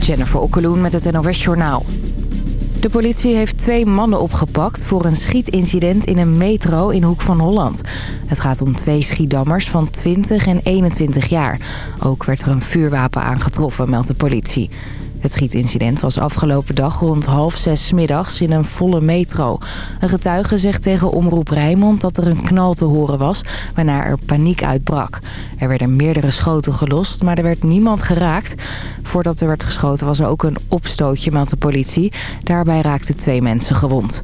Jennifer Okkeloen met het NOS Journaal. De politie heeft twee mannen opgepakt voor een schietincident in een metro in Hoek van Holland. Het gaat om twee schiedammers van 20 en 21 jaar. Ook werd er een vuurwapen aangetroffen, meldt de politie. Het schietincident was afgelopen dag rond half zes middags in een volle metro. Een getuige zegt tegen Omroep Rijnmond dat er een knal te horen was... waarna er paniek uitbrak. Er werden meerdere schoten gelost, maar er werd niemand geraakt. Voordat er werd geschoten was er ook een opstootje, meldt de politie. Daarbij raakten twee mensen gewond.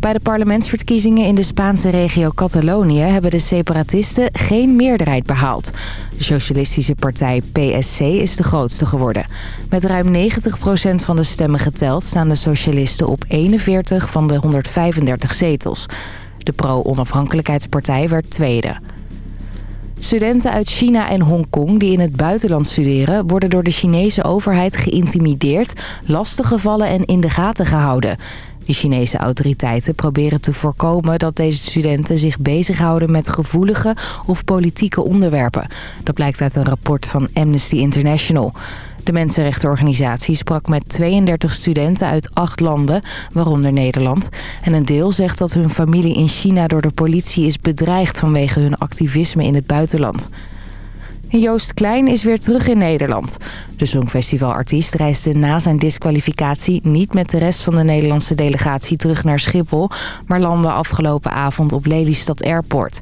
Bij de parlementsverkiezingen in de Spaanse regio Catalonië... hebben de separatisten geen meerderheid behaald. De socialistische partij PSC is de grootste geworden. Met ruim 90% van de stemmen geteld... staan de socialisten op 41 van de 135 zetels. De pro-onafhankelijkheidspartij werd tweede. Studenten uit China en Hongkong die in het buitenland studeren... worden door de Chinese overheid geïntimideerd, lastiggevallen en in de gaten gehouden... De Chinese autoriteiten proberen te voorkomen dat deze studenten zich bezighouden met gevoelige of politieke onderwerpen. Dat blijkt uit een rapport van Amnesty International. De mensenrechtenorganisatie sprak met 32 studenten uit acht landen, waaronder Nederland. En een deel zegt dat hun familie in China door de politie is bedreigd vanwege hun activisme in het buitenland. Joost Klein is weer terug in Nederland. De Songfestivalartiest reisde na zijn disqualificatie niet met de rest van de Nederlandse delegatie terug naar Schiphol... maar landde afgelopen avond op Lelystad Airport.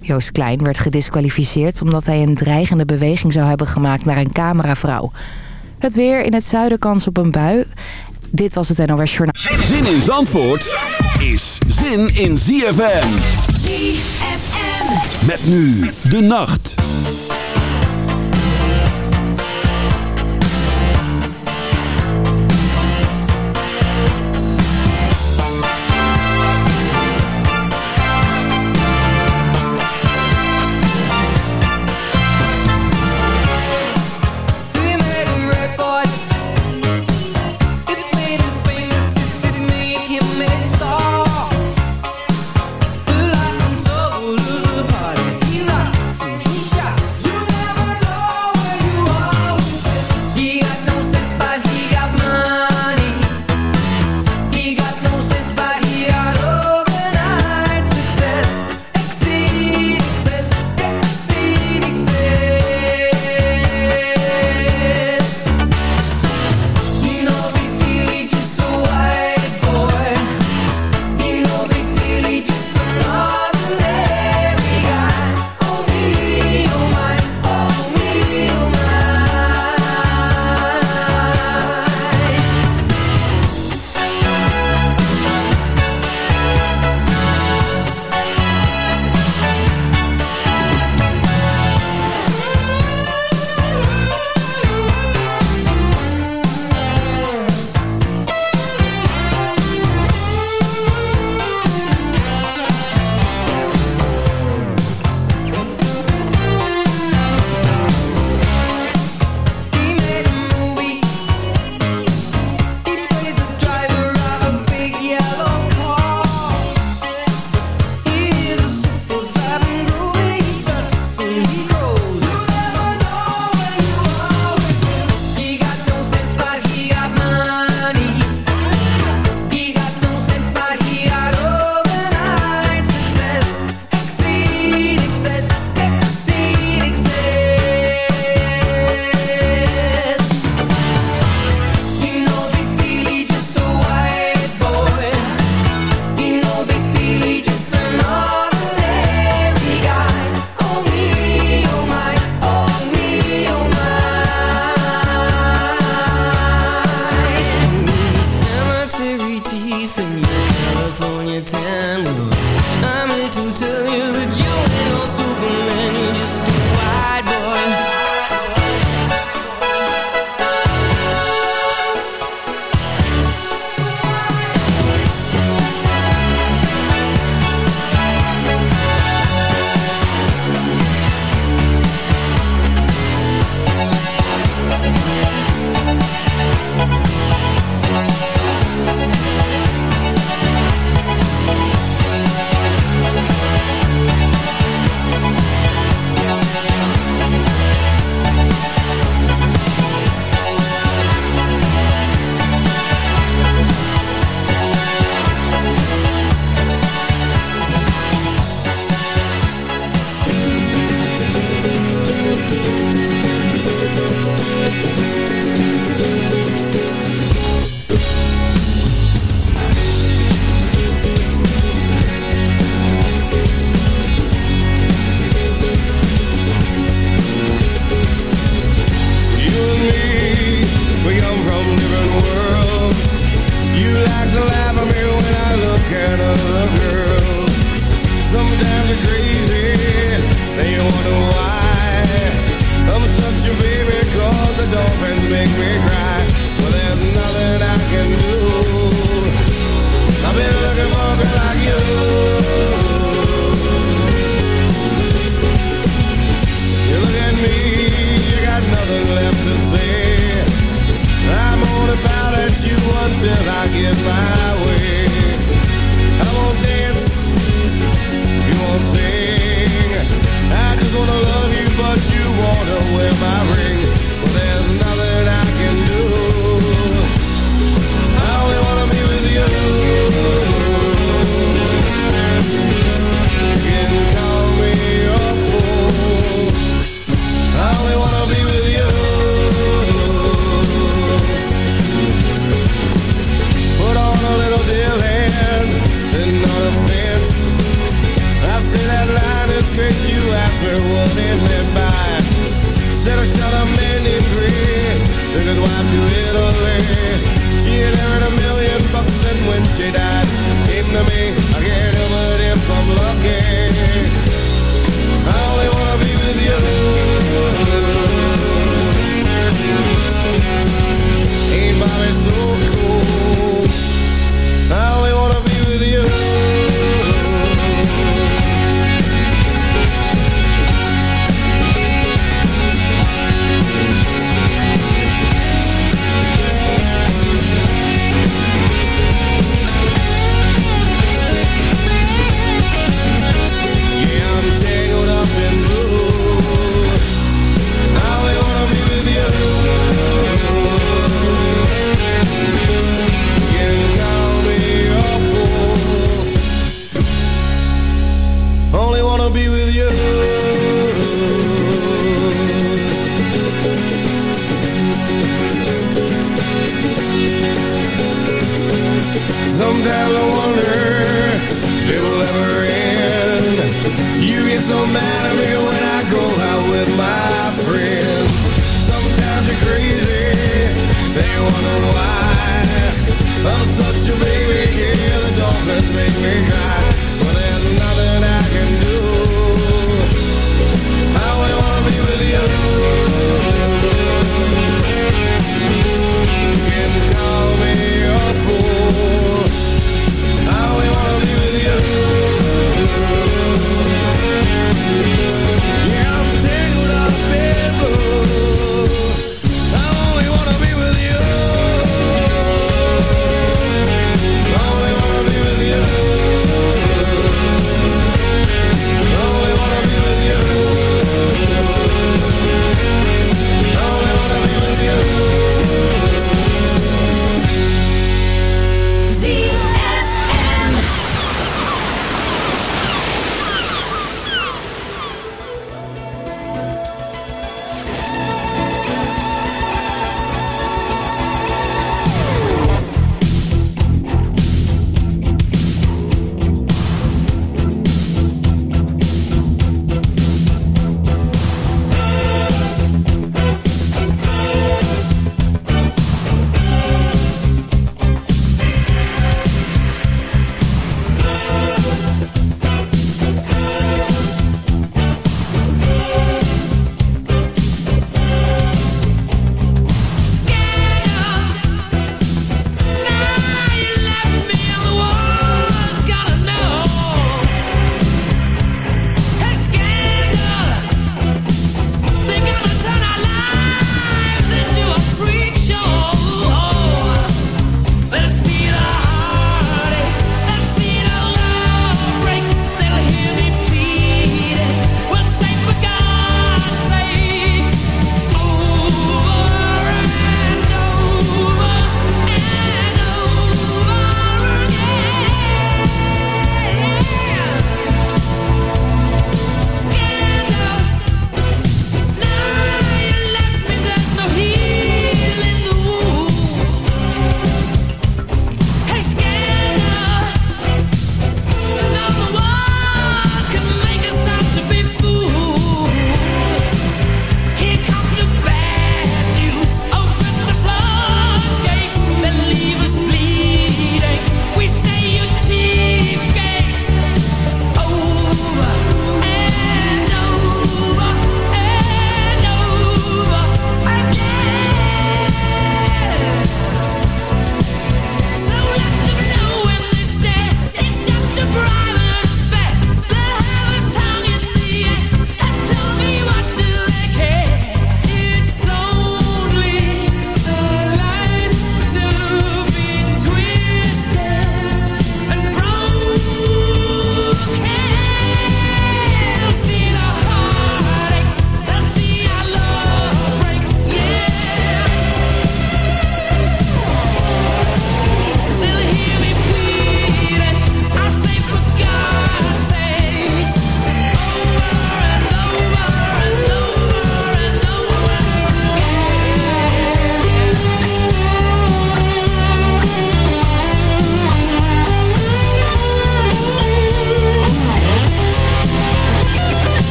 Joost Klein werd gedisqualificeerd omdat hij een dreigende beweging zou hebben gemaakt naar een cameravrouw. Het weer in het zuiden kans op een bui. Dit was het NOS Journaal. Zin in Zandvoort is zin in ZFM. ZFM. Met nu de nacht.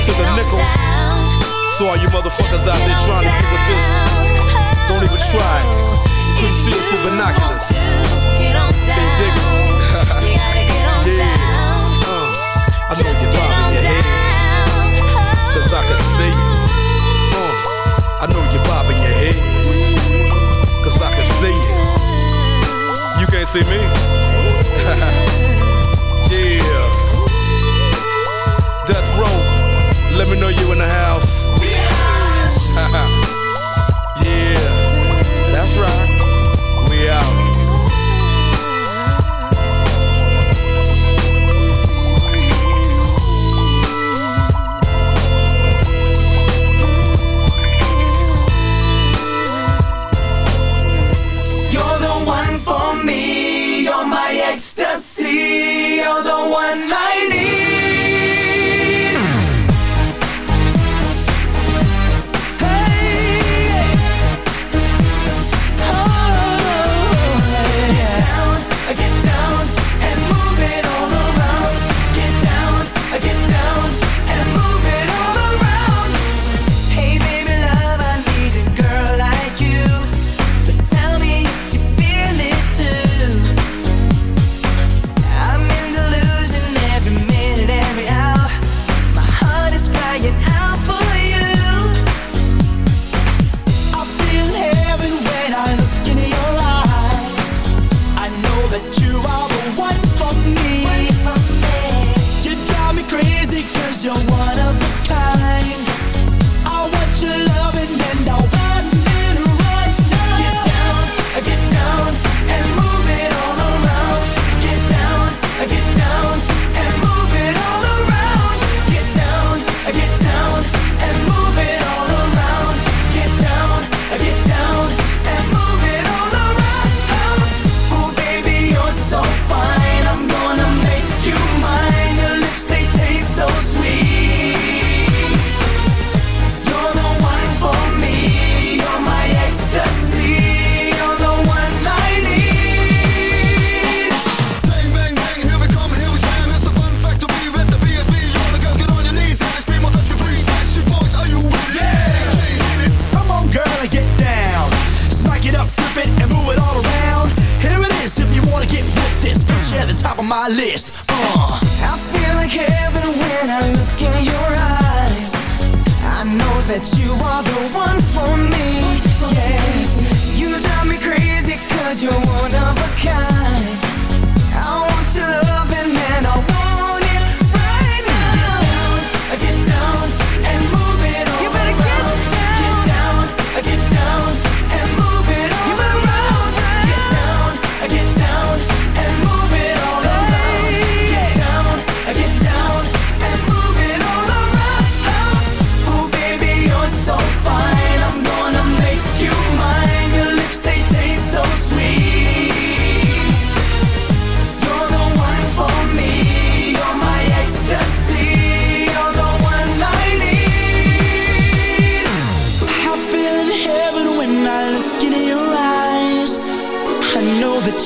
199 to the nickel. So all you motherfuckers out there trying to get with this, don't even try. You couldn't see us with binoculars. You dig yeah. Uh, I know you're bobbing your head. Cause I can see you. Uh, I know you're bobbing your head. Cause I can see you. You can't see me. yeah. Let me know you in the house.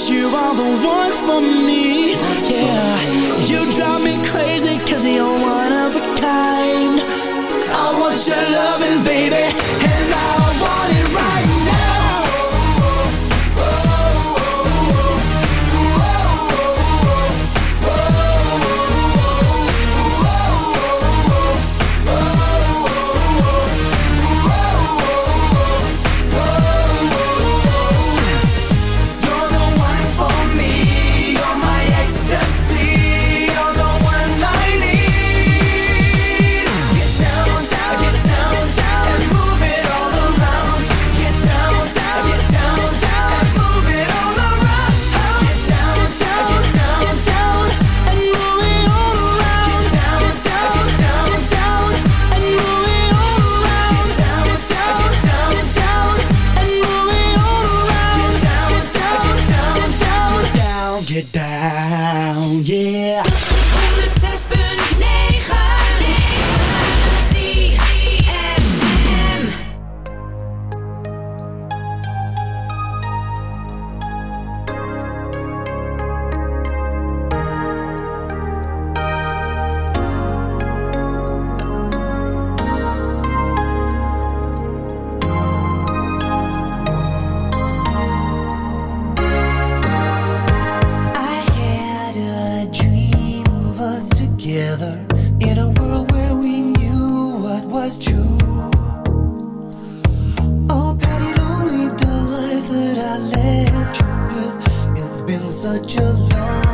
you are the one for me, yeah You drive me crazy cause you're one of a kind. I want your loving, baby. such a lie.